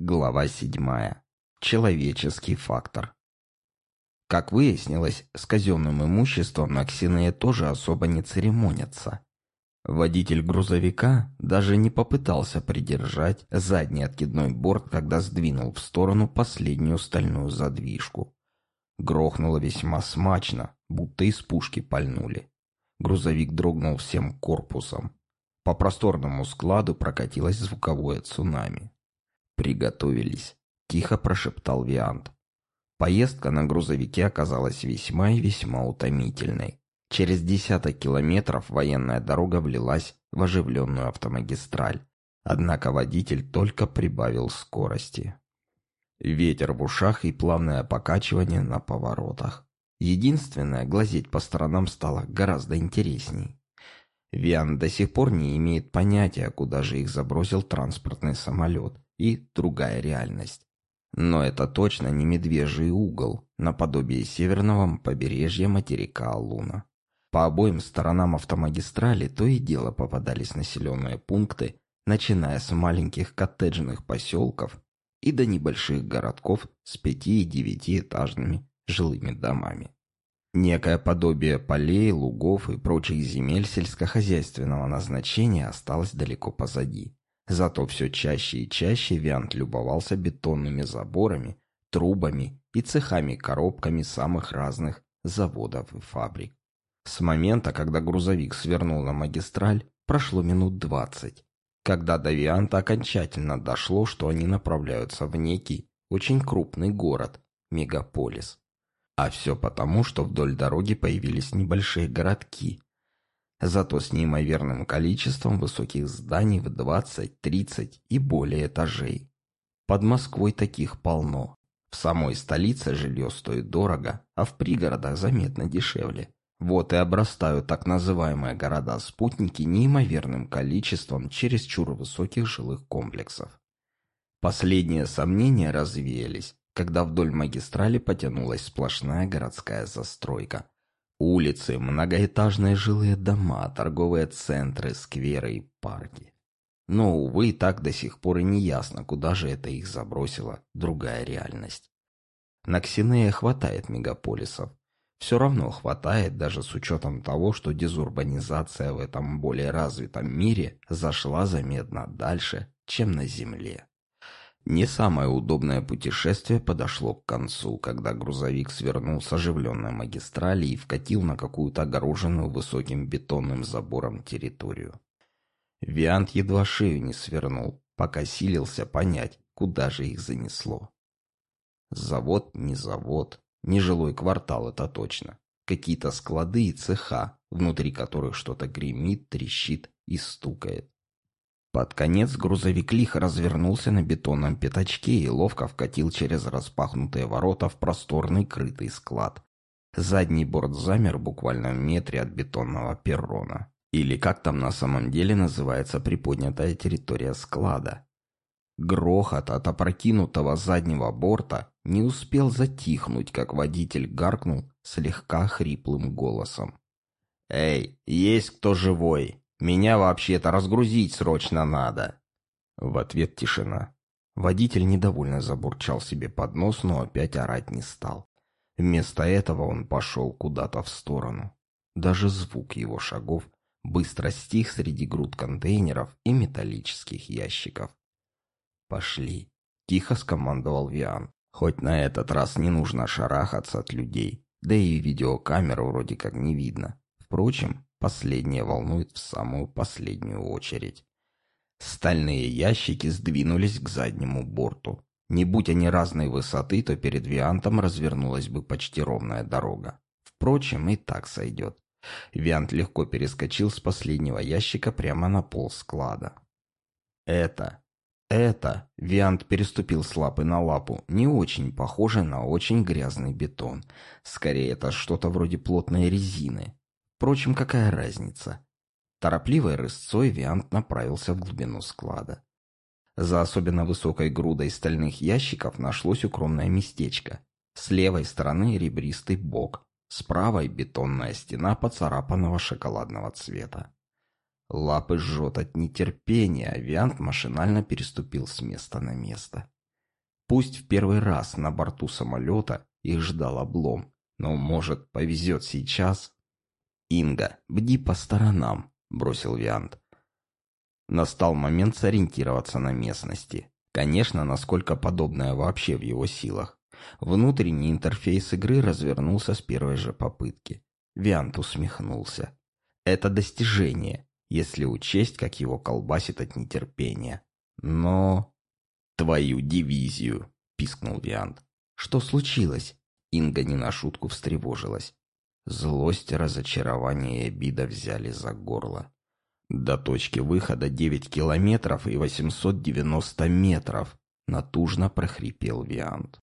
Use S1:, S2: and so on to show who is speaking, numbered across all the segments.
S1: Глава седьмая. Человеческий фактор. Как выяснилось, с казенным имуществом на Ксинее тоже особо не церемонятся. Водитель грузовика даже не попытался придержать задний откидной борт, когда сдвинул в сторону последнюю стальную задвижку. Грохнуло весьма смачно, будто из пушки пальнули. Грузовик дрогнул всем корпусом. По просторному складу прокатилось звуковое цунами. «Приготовились», — тихо прошептал Виант. Поездка на грузовике оказалась весьма и весьма утомительной. Через десяток километров военная дорога влилась в оживленную автомагистраль. Однако водитель только прибавил скорости. Ветер в ушах и плавное покачивание на поворотах. Единственное, глазеть по сторонам стало гораздо интересней. Виан до сих пор не имеет понятия, куда же их забросил транспортный самолет и другая реальность. Но это точно не медвежий угол, наподобие северного побережья материка Алуна. По обоим сторонам автомагистрали то и дело попадались населенные пункты, начиная с маленьких коттеджных поселков и до небольших городков с пяти- и девятиэтажными жилыми домами. Некое подобие полей, лугов и прочих земель сельскохозяйственного назначения осталось далеко позади. Зато все чаще и чаще Виант любовался бетонными заборами, трубами и цехами-коробками самых разных заводов и фабрик. С момента, когда грузовик свернул на магистраль, прошло минут двадцать, когда до Вианта окончательно дошло, что они направляются в некий, очень крупный город, мегаполис. А все потому, что вдоль дороги появились небольшие городки, зато с неимоверным количеством высоких зданий в 20, 30 и более этажей. Под Москвой таких полно. В самой столице жилье стоит дорого, а в пригородах заметно дешевле. Вот и обрастают так называемые города-спутники неимоверным количеством чересчур высоких жилых комплексов. Последние сомнения развеялись, когда вдоль магистрали потянулась сплошная городская застройка, Улицы, многоэтажные жилые дома, торговые центры, скверы и парки. Но, увы, так до сих пор и не ясно, куда же это их забросила другая реальность. На Ксинее хватает мегаполисов. Все равно хватает, даже с учетом того, что дезурбанизация в этом более развитом мире зашла заметно дальше, чем на Земле. Не самое удобное путешествие подошло к концу, когда грузовик свернул с оживленной магистрали и вкатил на какую-то огороженную высоким бетонным забором территорию. Виант едва шею не свернул, пока силился понять, куда же их занесло. Завод не завод, не жилой квартал это точно. Какие-то склады и цеха, внутри которых что-то гремит, трещит и стукает. Под конец грузовик лихо развернулся на бетонном пятачке и ловко вкатил через распахнутые ворота в просторный крытый склад. Задний борт замер буквально в метре от бетонного перрона. Или как там на самом деле называется приподнятая территория склада. Грохот от опрокинутого заднего борта не успел затихнуть, как водитель гаркнул слегка хриплым голосом. «Эй, есть кто живой?» Меня вообще-то разгрузить срочно надо. В ответ тишина. Водитель недовольно забурчал себе под нос, но опять орать не стал. Вместо этого он пошел куда-то в сторону. Даже звук его шагов быстро стих среди груд контейнеров и металлических ящиков. «Пошли», — тихо скомандовал Виан. «Хоть на этот раз не нужно шарахаться от людей, да и видеокамеру вроде как не видно. Впрочем, Последнее волнует в самую последнюю очередь. Стальные ящики сдвинулись к заднему борту. Не будь они разной высоты, то перед Виантом развернулась бы почти ровная дорога. Впрочем, и так сойдет. Виант легко перескочил с последнего ящика прямо на пол склада. Это, это, Виант переступил с лапы на лапу, не очень похоже на очень грязный бетон. Скорее, это что-то вроде плотной резины. Впрочем, какая разница? Торопливой рысцой Виант направился в глубину склада. За особенно высокой грудой стальных ящиков нашлось укромное местечко. С левой стороны ребристый бок, с правой бетонная стена поцарапанного шоколадного цвета. Лапы жжет от нетерпения, а Виант машинально переступил с места на место. Пусть в первый раз на борту самолета их ждал облом, но, может, повезет сейчас. «Инга, бди по сторонам», — бросил Виант. Настал момент сориентироваться на местности. Конечно, насколько подобное вообще в его силах. Внутренний интерфейс игры развернулся с первой же попытки. Виант усмехнулся. Это достижение, если учесть, как его колбасит от нетерпения. Но... «Твою дивизию!» — пискнул Виант. «Что случилось?» Инга не на шутку встревожилась. Злость, разочарование и обида взяли за горло. До точки выхода 9 километров и 890 метров, натужно прохрипел Виант.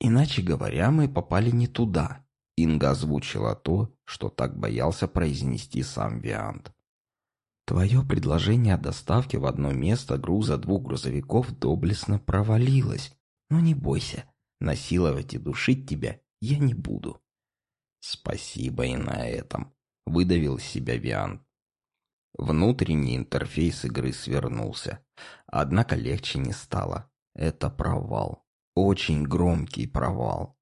S1: Иначе говоря, мы попали не туда. Инга озвучила то, что так боялся произнести сам Виант. Твое предложение о доставке в одно место груза двух грузовиков доблестно провалилось. Но не бойся, насиловать и душить тебя я не буду. Спасибо и на этом, выдавил себя Виант. Внутренний интерфейс игры свернулся. Однако легче не стало. Это провал. Очень громкий провал.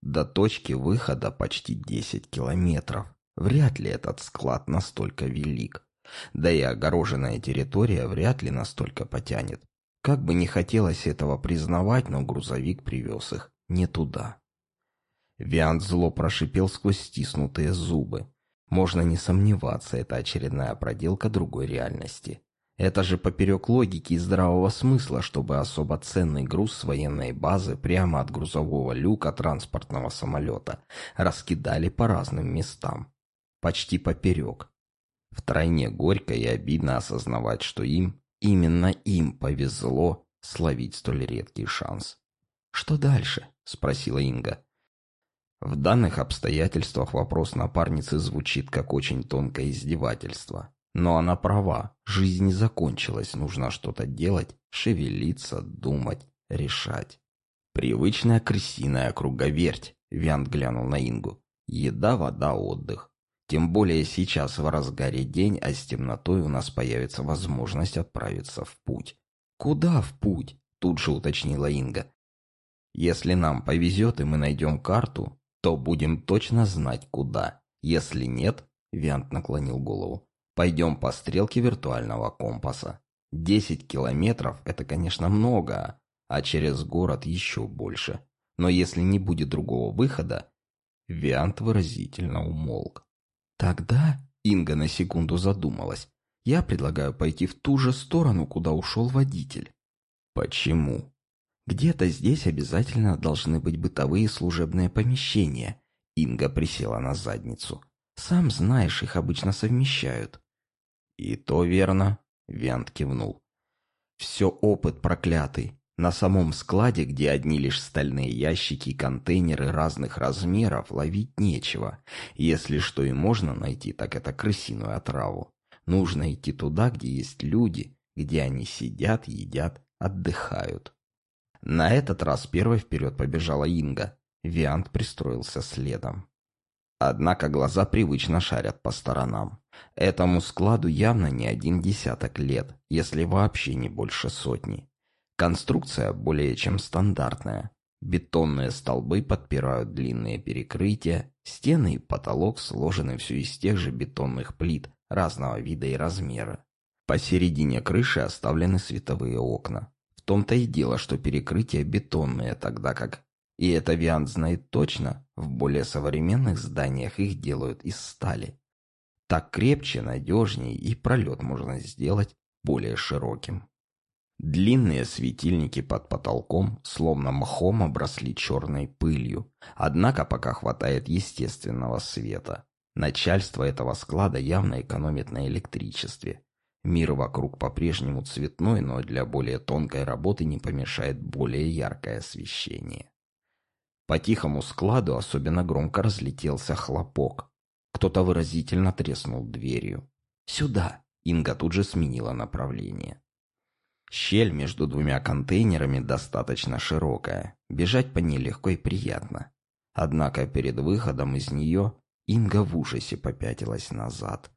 S1: До точки выхода почти 10 километров. Вряд ли этот склад настолько велик. Да и огороженная территория вряд ли настолько потянет. Как бы не хотелось этого признавать, но грузовик привез их не туда. Виант зло прошипел сквозь стиснутые зубы. Можно не сомневаться, это очередная проделка другой реальности. Это же поперек логики и здравого смысла, чтобы особо ценный груз с военной базы прямо от грузового люка транспортного самолета раскидали по разным местам. Почти поперек. Втройне горько и обидно осознавать, что им, именно им повезло словить столь редкий шанс. «Что дальше?» — спросила Инга. В данных обстоятельствах вопрос напарницы звучит как очень тонкое издевательство. Но она права, жизнь не закончилась, нужно что-то делать, шевелиться, думать, решать. Привычная крысиная круговерть, Виант глянул на Ингу. Еда, вода, отдых. Тем более сейчас в разгаре день, а с темнотой у нас появится возможность отправиться в путь. Куда в путь? Тут же уточнила Инга. Если нам повезет и мы найдем карту, то будем точно знать, куда. Если нет, Виант наклонил голову, пойдем по стрелке виртуального компаса. Десять километров – это, конечно, много, а через город еще больше. Но если не будет другого выхода, Виант выразительно умолк. Тогда Инга на секунду задумалась. Я предлагаю пойти в ту же сторону, куда ушел водитель. Почему? Где-то здесь обязательно должны быть бытовые служебные помещения. Инга присела на задницу. Сам знаешь, их обычно совмещают. И то верно, Вент кивнул. Все опыт проклятый. На самом складе, где одни лишь стальные ящики и контейнеры разных размеров, ловить нечего. Если что и можно найти, так это крысиную отраву. Нужно идти туда, где есть люди, где они сидят, едят, отдыхают. На этот раз первой вперед побежала Инга. Виант пристроился следом. Однако глаза привычно шарят по сторонам. Этому складу явно не один десяток лет, если вообще не больше сотни. Конструкция более чем стандартная. Бетонные столбы подпирают длинные перекрытия, стены и потолок сложены все из тех же бетонных плит разного вида и размера. Посередине крыши оставлены световые окна том-то и дело, что перекрытия бетонные, тогда как, и это Виант знает точно, в более современных зданиях их делают из стали. Так крепче, надежнее и пролет можно сделать более широким. Длинные светильники под потолком словно мхом обросли черной пылью, однако пока хватает естественного света. Начальство этого склада явно экономит на электричестве. Мир вокруг по-прежнему цветной, но для более тонкой работы не помешает более яркое освещение. По тихому складу особенно громко разлетелся хлопок. Кто-то выразительно треснул дверью. «Сюда!» Инга тут же сменила направление. Щель между двумя контейнерами достаточно широкая. Бежать по ней легко и приятно. Однако перед выходом из нее Инга в ужасе попятилась назад.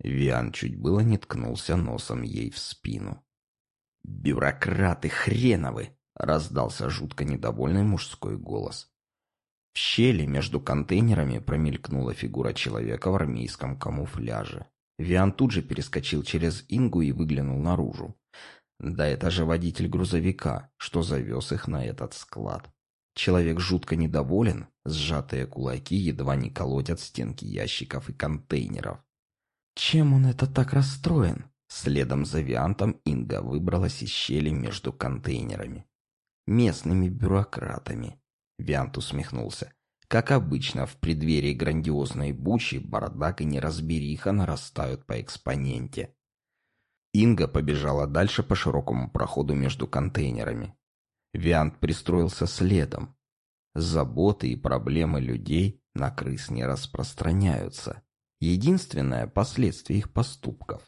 S1: Виан чуть было не ткнулся носом ей в спину. «Бюрократы хреновы!» — раздался жутко недовольный мужской голос. В щели между контейнерами промелькнула фигура человека в армейском камуфляже. Виан тут же перескочил через Ингу и выглянул наружу. Да это же водитель грузовика, что завез их на этот склад. Человек жутко недоволен, сжатые кулаки едва не колотят стенки ящиков и контейнеров. Чем он это так расстроен? Следом за Виантом Инга выбралась из щели между контейнерами. Местными бюрократами. Виант усмехнулся. Как обычно, в преддверии грандиозной бучи бардак и неразбериха нарастают по экспоненте. Инга побежала дальше по широкому проходу между контейнерами. Виант пристроился следом. Заботы и проблемы людей на крыс не распространяются. Единственное последствие их поступков.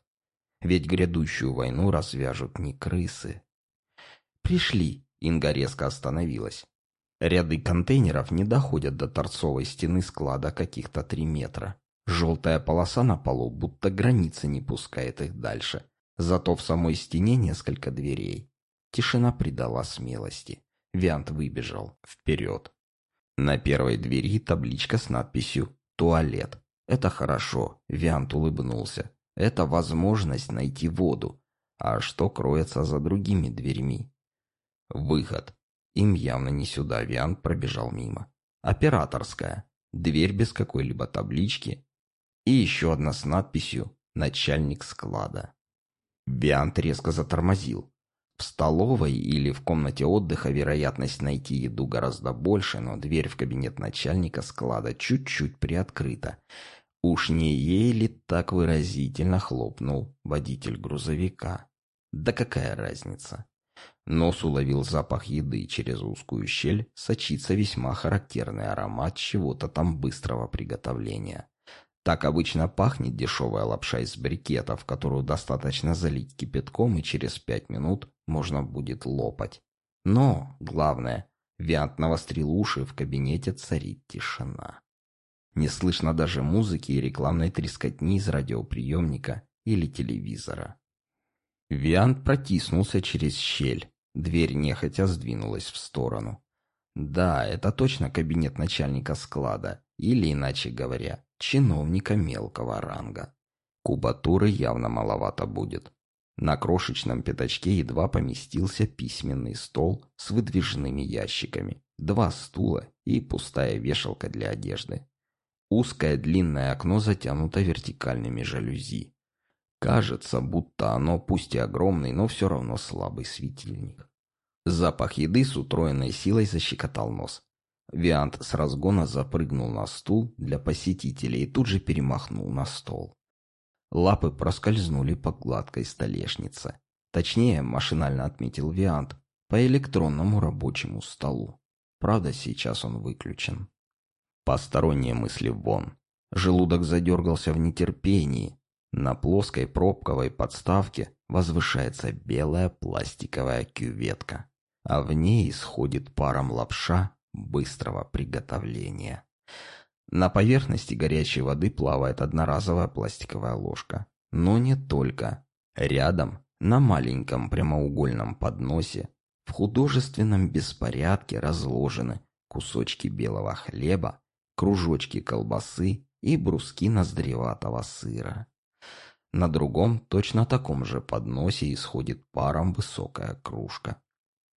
S1: Ведь грядущую войну развяжут не крысы. «Пришли!» — Инга резко остановилась. Ряды контейнеров не доходят до торцовой стены склада каких-то три метра. Желтая полоса на полу будто граница не пускает их дальше. Зато в самой стене несколько дверей. Тишина придала смелости. Виант выбежал. Вперед. На первой двери табличка с надписью «Туалет». Это хорошо. Виант улыбнулся. Это возможность найти воду. А что кроется за другими дверьми? Выход. Им явно не сюда, Виант пробежал мимо. Операторская. Дверь без какой-либо таблички. И еще одна с надписью «Начальник склада». Виант резко затормозил. В столовой или в комнате отдыха вероятность найти еду гораздо больше, но дверь в кабинет начальника склада чуть-чуть приоткрыта. Уж не ей ли так выразительно хлопнул водитель грузовика? Да какая разница? Нос уловил запах еды через узкую щель, сочится весьма характерный аромат чего-то там быстрого приготовления. Так обычно пахнет дешевая лапша из брикетов, которую достаточно залить кипятком, и через пять минут можно будет лопать. Но, главное, Виант навострил уши, в кабинете царит тишина. Не слышно даже музыки и рекламной трескотни из радиоприемника или телевизора. Виант протиснулся через щель. Дверь нехотя сдвинулась в сторону. Да, это точно кабинет начальника склада, или, иначе говоря, чиновника мелкого ранга. Кубатуры явно маловато будет. На крошечном пятачке едва поместился письменный стол с выдвижными ящиками, два стула и пустая вешалка для одежды. Узкое длинное окно затянуто вертикальными жалюзи. Кажется, будто оно, пусть и огромный, но все равно слабый светильник. Запах еды с утроенной силой защекотал нос. Виант с разгона запрыгнул на стул для посетителей и тут же перемахнул на стол. Лапы проскользнули по гладкой столешнице. Точнее, машинально отметил Виант, по электронному рабочему столу. Правда, сейчас он выключен. Посторонние мысли вон. Желудок задергался в нетерпении, на плоской пробковой подставке возвышается белая пластиковая кюветка, а в ней исходит паром лапша быстрого приготовления. На поверхности горячей воды плавает одноразовая пластиковая ложка. Но не только. Рядом, на маленьком прямоугольном подносе, в художественном беспорядке разложены кусочки белого хлеба, кружочки колбасы и бруски ноздреватого сыра. На другом, точно таком же подносе исходит паром высокая кружка.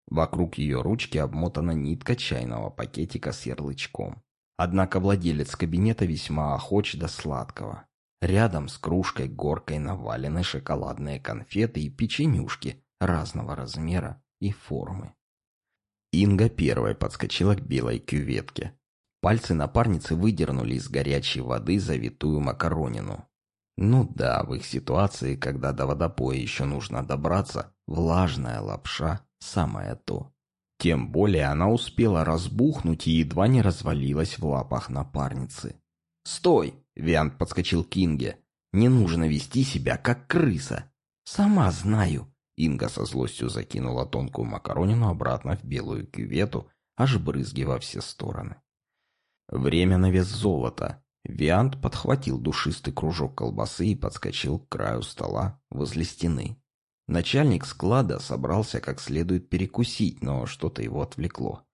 S1: Вокруг ее ручки обмотана нитка чайного пакетика с ярлычком. Однако владелец кабинета весьма охоч до сладкого. Рядом с кружкой горкой навалены шоколадные конфеты и печенюшки разного размера и формы. Инга первой подскочила к белой кюветке. Пальцы напарницы выдернули из горячей воды завитую макаронину. Ну да, в их ситуации, когда до водопоя еще нужно добраться, влажная лапша – самое то. Тем более она успела разбухнуть и едва не развалилась в лапах напарницы. «Стой!» – Виант подскочил к Инге. «Не нужно вести себя, как крыса!» «Сама знаю!» Инга со злостью закинула тонкую макаронину обратно в белую кювету, аж брызги во все стороны. Время на вес золота, Виант подхватил душистый кружок колбасы и подскочил к краю стола возле стены. Начальник склада собрался как следует перекусить, но что-то его отвлекло.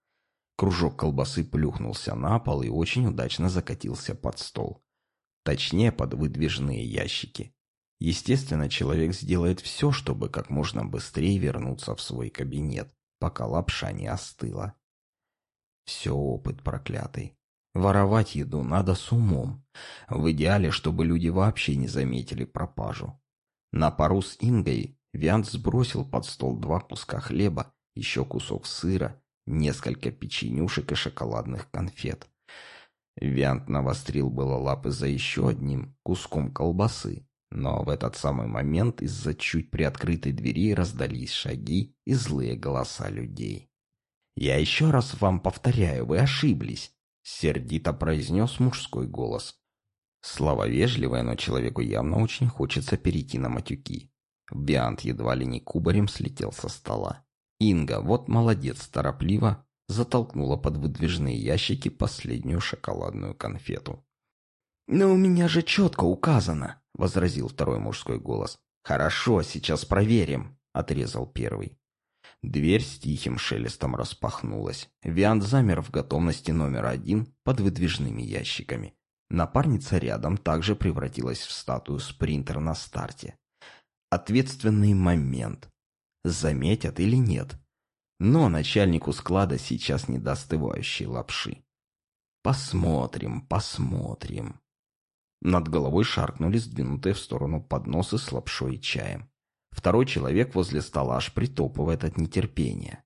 S1: Кружок колбасы плюхнулся на пол и очень удачно закатился под стол. Точнее, под выдвижные ящики. Естественно, человек сделает все, чтобы как можно быстрее вернуться в свой кабинет, пока лапша не остыла. Все опыт проклятый. Воровать еду надо с умом. В идеале, чтобы люди вообще не заметили пропажу. На пару с Ингой Виант сбросил под стол два куска хлеба, еще кусок сыра, несколько печенюшек и шоколадных конфет. Виант навострил было лапы за еще одним куском колбасы, но в этот самый момент из-за чуть приоткрытой двери раздались шаги и злые голоса людей. «Я еще раз вам повторяю, вы ошиблись», — сердито произнес мужской голос. Слова вежливые, но человеку явно очень хочется перейти на матюки. Биант едва ли не кубарем слетел со стола. Инга, вот молодец, торопливо, затолкнула под выдвижные ящики последнюю шоколадную конфету. «Но у меня же четко указано», — возразил второй мужской голос. «Хорошо, сейчас проверим», — отрезал первый. Дверь с тихим шелестом распахнулась. Виант замер в готовности номер один под выдвижными ящиками. Напарница рядом также превратилась в статую спринтер на старте. Ответственный момент. Заметят или нет? Но начальнику склада сейчас не остывающей лапши. Посмотрим, посмотрим. Над головой шаркнули сдвинутые в сторону подносы с лапшой и чаем. Второй человек возле стола аж притопывает от нетерпения.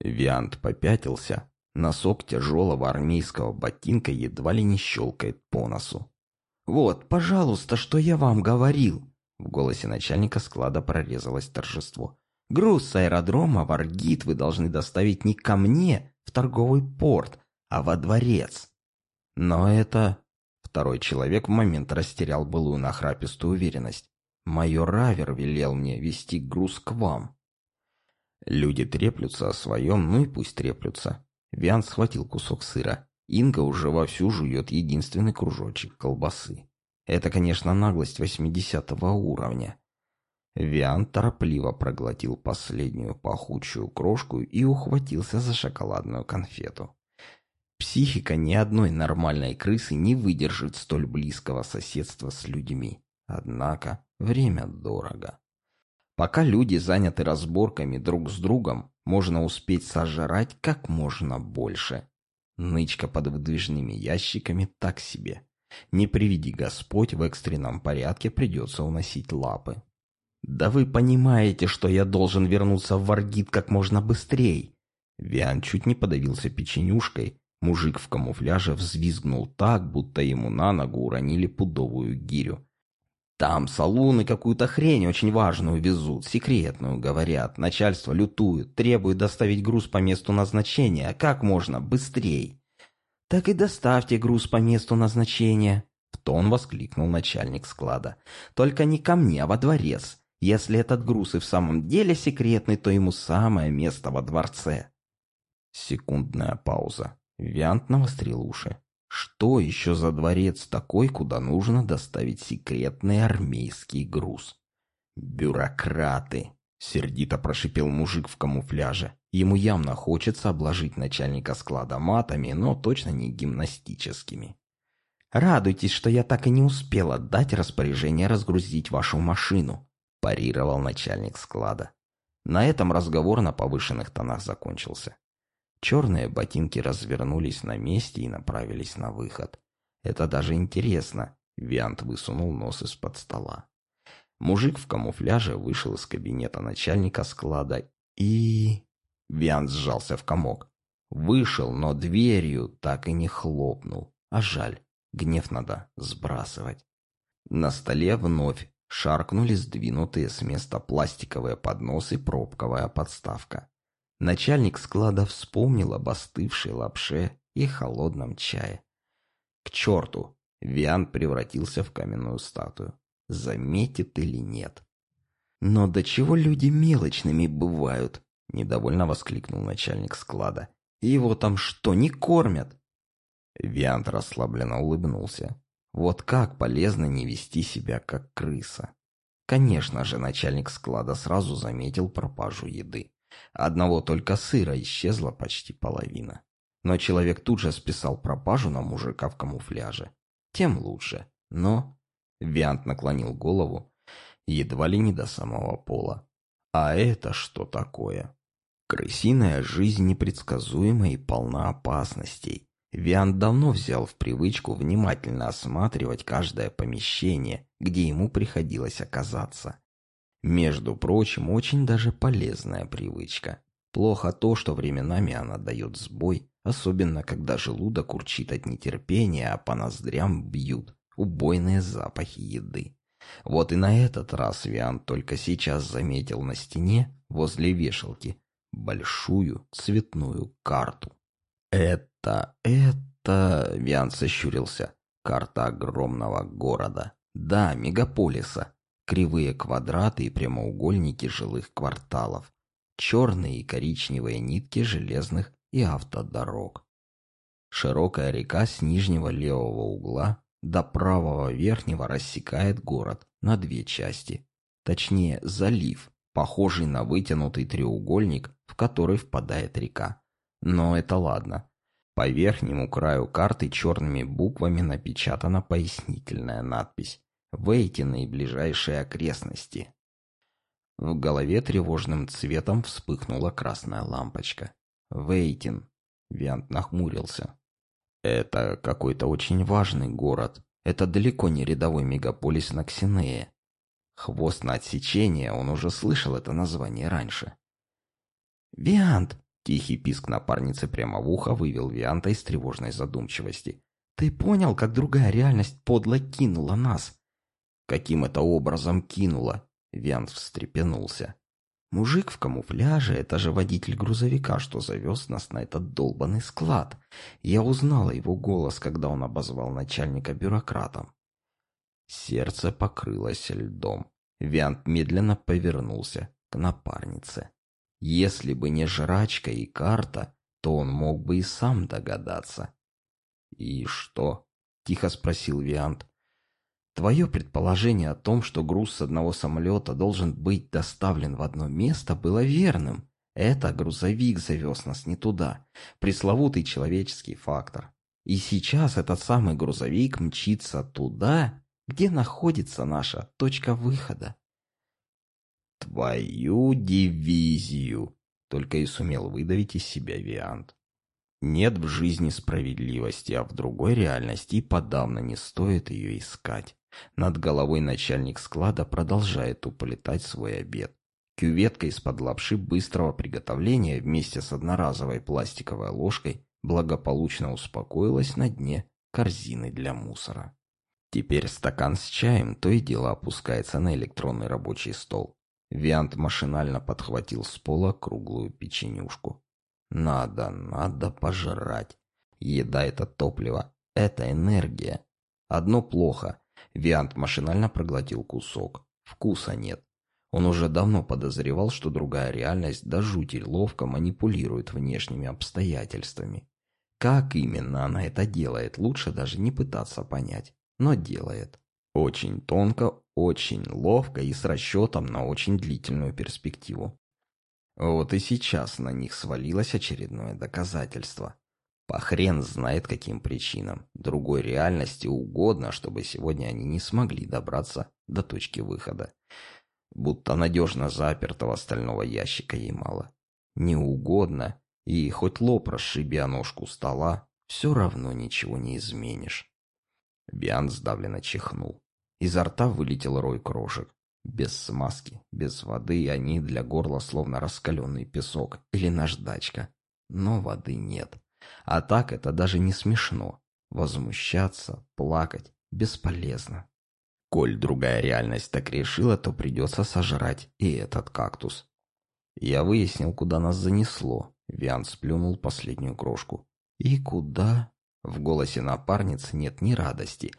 S1: Виант попятился. Носок тяжелого армейского ботинка едва ли не щелкает по носу. «Вот, пожалуйста, что я вам говорил!» В голосе начальника склада прорезалось торжество. «Груз с аэродрома в Аргит вы должны доставить не ко мне, в торговый порт, а во дворец». Но это Второй человек в момент растерял былую нахрапистую уверенность. «Майор Равер велел мне вести груз к вам». Люди треплются о своем, ну и пусть треплются. Виан схватил кусок сыра. Инга уже вовсю жует единственный кружочек колбасы. Это, конечно, наглость восьмидесятого уровня. Виан торопливо проглотил последнюю пахучую крошку и ухватился за шоколадную конфету. Психика ни одной нормальной крысы не выдержит столь близкого соседства с людьми. Однако время дорого. Пока люди заняты разборками друг с другом, можно успеть сожрать как можно больше. Нычка под выдвижными ящиками так себе. Не приведи Господь, в экстренном порядке придется уносить лапы. «Да вы понимаете, что я должен вернуться в Варгит как можно быстрее!» Виан чуть не подавился печенюшкой, Мужик в камуфляже взвизгнул так, будто ему на ногу уронили пудовую гирю. Там салуны какую-то хрень очень важную везут, секретную, говорят. Начальство лютует, требует доставить груз по месту назначения. Как можно быстрей? Так и доставьте груз по месту назначения. В тон воскликнул начальник склада. Только не ко мне, а во дворец. Если этот груз и в самом деле секретный, то ему самое место во дворце. Секундная пауза. Виант навострил уши. Что еще за дворец такой, куда нужно доставить секретный армейский груз? Бюрократы! Сердито прошипел мужик в камуфляже. Ему явно хочется обложить начальника склада матами, но точно не гимнастическими. «Радуйтесь, что я так и не успел отдать распоряжение разгрузить вашу машину», парировал начальник склада. На этом разговор на повышенных тонах закончился. Черные ботинки развернулись на месте и направились на выход. Это даже интересно. Виант высунул нос из-под стола. Мужик в камуфляже вышел из кабинета начальника склада и... Виант сжался в комок. Вышел, но дверью так и не хлопнул. А жаль, гнев надо сбрасывать. На столе вновь шаркнули сдвинутые с места пластиковые подносы пробковая подставка. Начальник склада вспомнил об остывшей лапше и холодном чае. К черту! Виан превратился в каменную статую. Заметит или нет? Но до чего люди мелочными бывают? Недовольно воскликнул начальник склада. Его там что, не кормят? Виант расслабленно улыбнулся. Вот как полезно не вести себя как крыса. Конечно же, начальник склада сразу заметил пропажу еды. Одного только сыра исчезла почти половина. Но человек тут же списал пропажу на мужика в камуфляже. Тем лучше. Но... Виант наклонил голову, едва ли не до самого пола. А это что такое? Крысиная жизнь непредсказуема и полна опасностей. Виант давно взял в привычку внимательно осматривать каждое помещение, где ему приходилось оказаться. Между прочим, очень даже полезная привычка. Плохо то, что временами она дает сбой, особенно когда желудок урчит от нетерпения, а по ноздрям бьют убойные запахи еды. Вот и на этот раз Виант только сейчас заметил на стене, возле вешалки, большую цветную карту. «Это... это...» — Виан сощурился. «Карта огромного города. Да, мегаполиса. Кривые квадраты и прямоугольники жилых кварталов. Черные и коричневые нитки железных и автодорог. Широкая река с нижнего левого угла до правого верхнего рассекает город на две части. Точнее, залив, похожий на вытянутый треугольник, в который впадает река. Но это ладно. По верхнему краю карты черными буквами напечатана пояснительная надпись «Вейтины и ближайшие окрестности». В голове тревожным цветом вспыхнула красная лампочка. «Вейтин». Виант нахмурился. «Это какой-то очень важный город. Это далеко не рядовой мегаполис на Ксинее. Хвост на отсечение, он уже слышал это название раньше. «Виант!» — тихий писк напарницы прямо в ухо вывел Вианта из тревожной задумчивости. «Ты понял, как другая реальность подло кинула нас?» «Каким это образом кинула?» — Виант встрепенулся. «Мужик в камуфляже — это же водитель грузовика, что завез нас на этот долбанный склад. Я узнала его голос, когда он обозвал начальника бюрократом». Сердце покрылось льдом. Виант медленно повернулся к напарнице. Если бы не жрачка и карта, то он мог бы и сам догадаться. «И что?» — тихо спросил Виант. «Твое предположение о том, что груз с одного самолета должен быть доставлен в одно место, было верным. Это грузовик завез нас не туда. Пресловутый человеческий фактор. И сейчас этот самый грузовик мчится туда, где находится наша точка выхода. «Твою дивизию!» — только и сумел выдавить из себя Виант. Нет в жизни справедливости, а в другой реальности и подавно не стоит ее искать. Над головой начальник склада продолжает уполетать свой обед. Кюветка из-под лапши быстрого приготовления вместе с одноразовой пластиковой ложкой благополучно успокоилась на дне корзины для мусора. Теперь стакан с чаем то и дело опускается на электронный рабочий стол. Виант машинально подхватил с пола круглую печенюшку. Надо, надо пожрать. Еда — это топливо, это энергия. Одно плохо. Виант машинально проглотил кусок. Вкуса нет. Он уже давно подозревал, что другая реальность до жути ловко манипулирует внешними обстоятельствами. Как именно она это делает, лучше даже не пытаться понять, но делает. Очень тонко, очень ловко и с расчетом на очень длительную перспективу. Вот и сейчас на них свалилось очередное доказательство. По хрен знает каким причинам. Другой реальности угодно, чтобы сегодня они не смогли добраться до точки выхода. Будто надежно запертого стального ящика ей мало. Не угодно, и хоть лоб расшиби ножку стола, все равно ничего не изменишь. Биан сдавленно чихнул. Изо рта вылетел рой крошек. Без смазки, без воды они для горла словно раскаленный песок или наждачка. Но воды нет. А так это даже не смешно. Возмущаться, плакать бесполезно. Коль другая реальность так решила, то придется сожрать и этот кактус. Я выяснил, куда нас занесло. Виан сплюнул последнюю крошку. И куда? В голосе напарницы нет ни радости,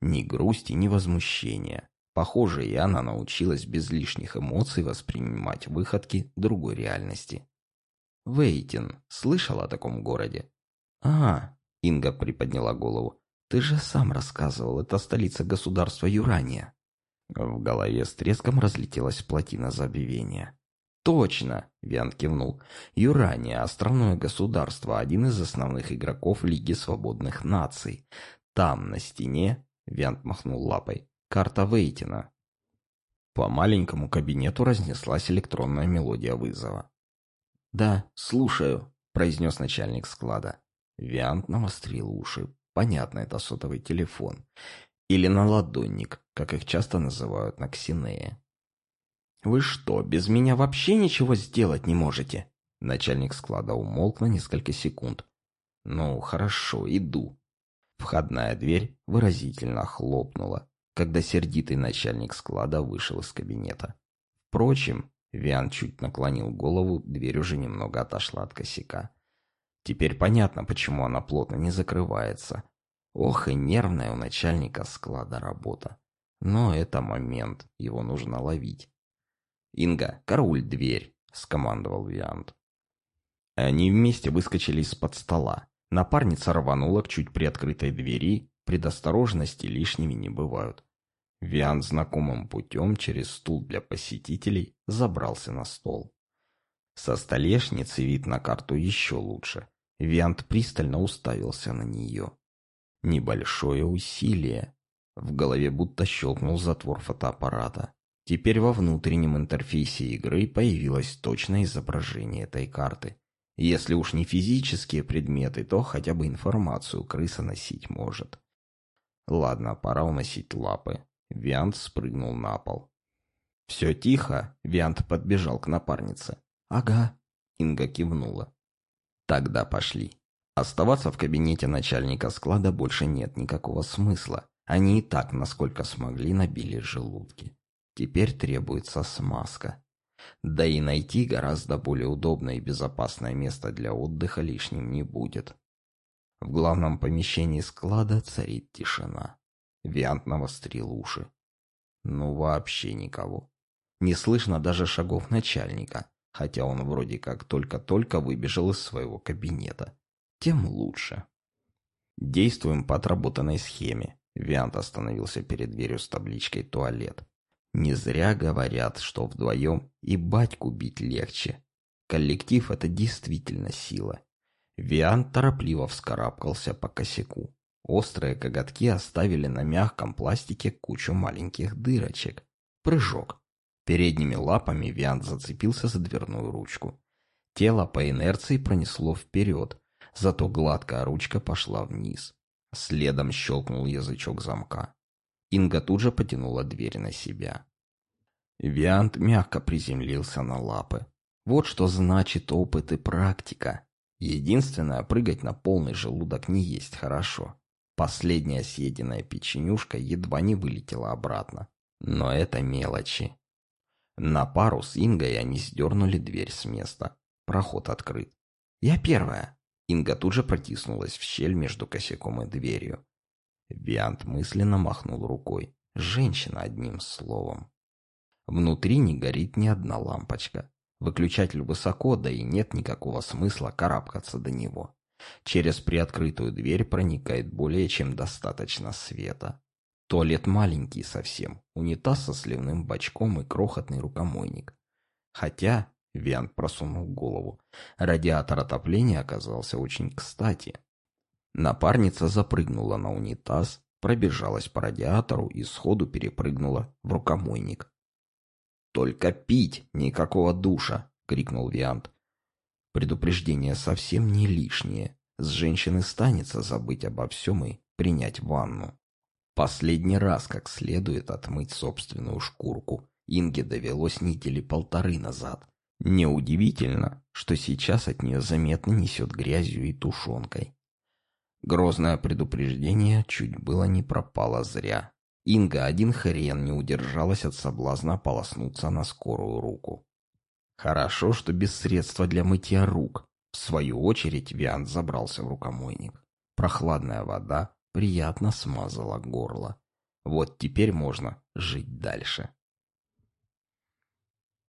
S1: ни грусти, ни возмущения. Похоже, и она научилась без лишних эмоций воспринимать выходки другой реальности. «Вейтин, слышал о таком городе?» «А, — Инга приподняла голову, — ты же сам рассказывал, это столица государства Юрания». В голове с треском разлетелась плотина забвения. «Точно!» — Виан кивнул. «Юрания — островное государство, один из основных игроков Лиги Свободных Наций. Там, на стене...» — Виант махнул лапой. «Карта Вейтина». По маленькому кабинету разнеслась электронная мелодия вызова. «Да, слушаю», — произнес начальник склада. Виант навострил уши. Понятно, это сотовый телефон. Или наладонник, как их часто называют на Ксинее. «Вы что, без меня вообще ничего сделать не можете?» Начальник склада умолк на несколько секунд. «Ну, хорошо, иду». Входная дверь выразительно хлопнула, когда сердитый начальник склада вышел из кабинета. Впрочем, Виан чуть наклонил голову, дверь уже немного отошла от косяка. Теперь понятно, почему она плотно не закрывается. Ох, и нервная у начальника склада работа. Но это момент, его нужно ловить. «Инга, карауль дверь!» — скомандовал Виант. Они вместе выскочили из-под стола. Напарница рванула к чуть приоткрытой двери, предосторожности лишними не бывают. Виан знакомым путем через стул для посетителей забрался на стол. Со столешницы вид на карту еще лучше. Виант пристально уставился на нее. Небольшое усилие. В голове будто щелкнул затвор фотоаппарата. Теперь во внутреннем интерфейсе игры появилось точное изображение этой карты. Если уж не физические предметы, то хотя бы информацию крыса носить может. Ладно, пора уносить лапы. Виант спрыгнул на пол. «Все тихо?» Виант подбежал к напарнице. «Ага», Инга кивнула. «Тогда пошли». Оставаться в кабинете начальника склада больше нет никакого смысла. Они и так, насколько смогли, набили желудки. Теперь требуется смазка. Да и найти гораздо более удобное и безопасное место для отдыха лишним не будет. В главном помещении склада царит тишина. Виант навострил уши. Ну вообще никого. Не слышно даже шагов начальника, хотя он вроде как только-только выбежал из своего кабинета тем лучше. Действуем по отработанной схеме. Виант остановился перед дверью с табличкой «Туалет». Не зря говорят, что вдвоем и батьку бить легче. Коллектив — это действительно сила. Виант торопливо вскарабкался по косяку. Острые коготки оставили на мягком пластике кучу маленьких дырочек. Прыжок. Передними лапами Виант зацепился за дверную ручку. Тело по инерции пронесло вперед, зато гладкая ручка пошла вниз. Следом щелкнул язычок замка. Инга тут же потянула дверь на себя. Виант мягко приземлился на лапы. Вот что значит опыт и практика. Единственное, прыгать на полный желудок не есть хорошо. Последняя съеденная печенюшка едва не вылетела обратно. Но это мелочи. На пару с Ингой они сдернули дверь с места. Проход открыт. «Я первая!» Инга тут же протиснулась в щель между косяком и дверью. Виант мысленно махнул рукой. Женщина одним словом. Внутри не горит ни одна лампочка. Выключатель высоко, да и нет никакого смысла карабкаться до него. Через приоткрытую дверь проникает более чем достаточно света. Туалет маленький совсем, унитаз со сливным бачком и крохотный рукомойник. Хотя Виант просунул голову. Радиатор отопления оказался очень кстати. Напарница запрыгнула на унитаз, пробежалась по радиатору и сходу перепрыгнула в рукомойник. «Только пить! Никакого душа!» — крикнул Виант. Предупреждение совсем не лишнее. С женщины станется забыть обо всем и принять ванну. Последний раз как следует отмыть собственную шкурку. Инге довелось недели полторы назад. Неудивительно, что сейчас от нее заметно несет грязью и тушенкой. Грозное предупреждение чуть было не пропало зря. Инга один хрен не удержалась от соблазна полоснуться на скорую руку. Хорошо, что без средства для мытья рук. В свою очередь Виант забрался в рукомойник. Прохладная вода приятно смазала горло. Вот теперь можно жить дальше.